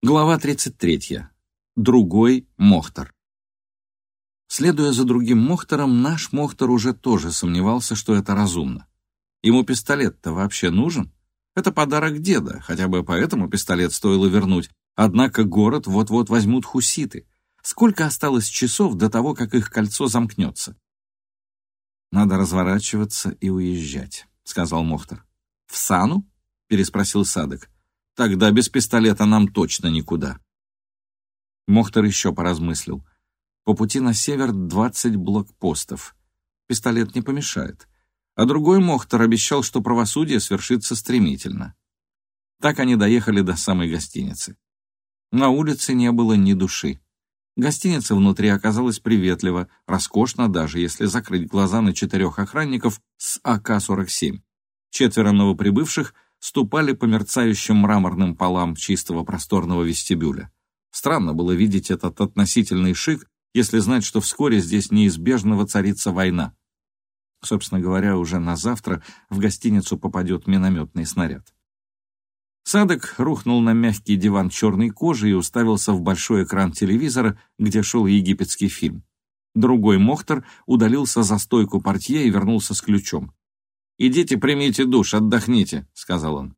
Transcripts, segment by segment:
Глава 33. Другой Мохтар. Следуя за другим Мохтором, наш Мохтар уже тоже сомневался, что это разумно. Ему пистолет-то вообще нужен? Это подарок деда, хотя бы поэтому пистолет стоило вернуть. Однако город вот-вот возьмут хуситы. Сколько осталось часов до того, как их кольцо замкнется? «Надо разворачиваться и уезжать», — сказал Мохтар. «В Сану?» — переспросил Садок. Тогда без пистолета нам точно никуда. Мохтар еще поразмыслил. По пути на север 20 блокпостов. Пистолет не помешает. А другой Мохтар обещал, что правосудие свершится стремительно. Так они доехали до самой гостиницы. На улице не было ни души. Гостиница внутри оказалась приветлива, роскошно даже, если закрыть глаза на четырех охранников с АК-47. Четверо новоприбывших — ступали по мерцающим мраморным полам чистого просторного вестибюля. Странно было видеть этот относительный шик, если знать, что вскоре здесь неизбежно воцарится война. Собственно говоря, уже на завтра в гостиницу попадет минометный снаряд. Садок рухнул на мягкий диван черной кожи и уставился в большой экран телевизора, где шел египетский фильм. Другой Мохтар удалился за стойку портье и вернулся с ключом. «Идите, примите душ, отдохните», — сказал он.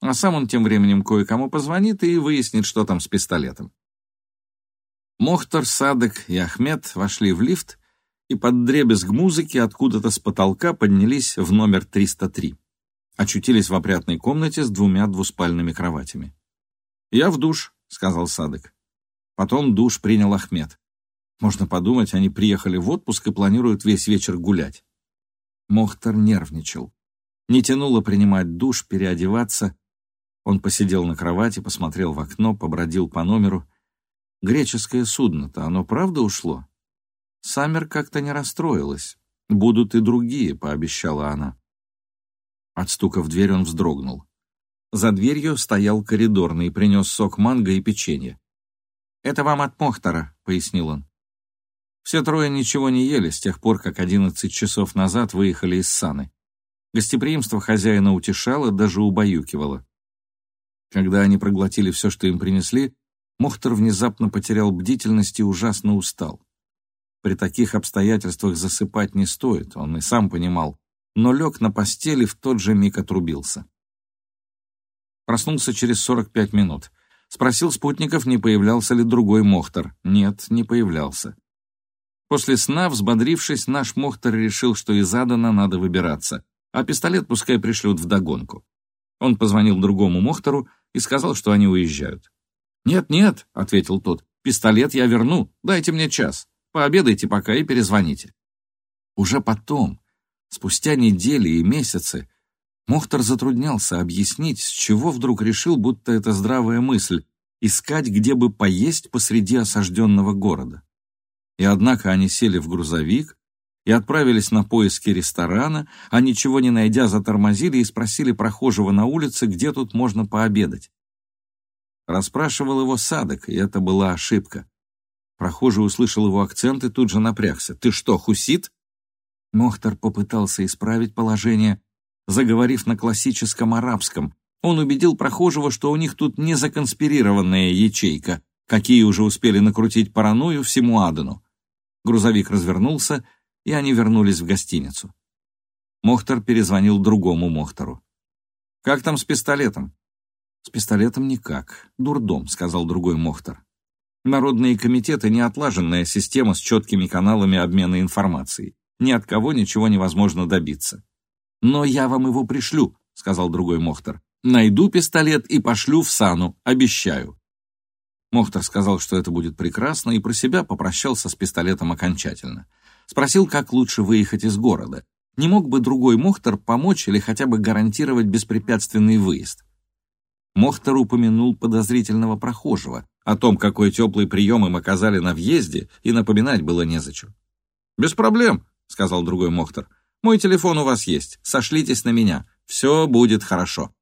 А сам он тем временем кое-кому позвонит и выяснит, что там с пистолетом. Мохтар, Садок и Ахмед вошли в лифт и под дребезг музыки откуда-то с потолка поднялись в номер 303. Очутились в опрятной комнате с двумя двуспальными кроватями. «Я в душ», — сказал Садок. Потом душ принял Ахмед. Можно подумать, они приехали в отпуск и планируют весь вечер гулять. Мохтар нервничал. Не тянуло принимать душ, переодеваться. Он посидел на кровати, посмотрел в окно, побродил по номеру. Греческое судно-то, оно правда ушло? Саммер как-то не расстроилась. «Будут и другие», — пообещала она. От стука в дверь он вздрогнул. За дверью стоял коридорный и принес сок манго и печенье. «Это вам от Мохтара», — пояснил он. Все трое ничего не ели с тех пор, как одиннадцать часов назад выехали из Саны. Гостеприимство хозяина утешало, даже убаюкивало. Когда они проглотили все, что им принесли, Мохтар внезапно потерял бдительность и ужасно устал. При таких обстоятельствах засыпать не стоит, он и сам понимал, но лег на постели в тот же миг отрубился. Проснулся через 45 минут. Спросил спутников, не появлялся ли другой Мохтар. Нет, не появлялся. После сна, взбодрившись, наш Мохтар решил, что из Адана надо выбираться, а пистолет пускай пришлют вдогонку. Он позвонил другому Мохтару и сказал, что они уезжают. «Нет-нет», — ответил тот, — «пистолет я верну, дайте мне час. Пообедайте пока и перезвоните». Уже потом, спустя недели и месяцы, Мохтар затруднялся объяснить, с чего вдруг решил, будто это здравая мысль — искать, где бы поесть посреди осажденного города. И однако они сели в грузовик и отправились на поиски ресторана, а ничего не найдя, затормозили и спросили прохожего на улице, где тут можно пообедать. Расспрашивал его Садок, и это была ошибка. Прохожий услышал его акцент и тут же напрягся. «Ты что, хусит?» Мохтар попытался исправить положение, заговорив на классическом арабском. Он убедил прохожего, что у них тут не законспирированная ячейка, какие уже успели накрутить паранойю всему Адану. Грузовик развернулся, и они вернулись в гостиницу. Мохтар перезвонил другому Мохтару. «Как там с пистолетом?» «С пистолетом никак. Дурдом», — сказал другой Мохтар. «Народные комитеты — неотлаженная система с четкими каналами обмена информацией. Ни от кого ничего невозможно добиться». «Но я вам его пришлю», — сказал другой Мохтар. «Найду пистолет и пошлю в Сану, обещаю». Мохтар сказал, что это будет прекрасно, и про себя попрощался с пистолетом окончательно. Спросил, как лучше выехать из города. Не мог бы другой Мохтар помочь или хотя бы гарантировать беспрепятственный выезд? Мохтар упомянул подозрительного прохожего, о том, какой теплый прием им оказали на въезде, и напоминать было незачем. «Без проблем», — сказал другой Мохтар. «Мой телефон у вас есть, сошлитесь на меня, все будет хорошо».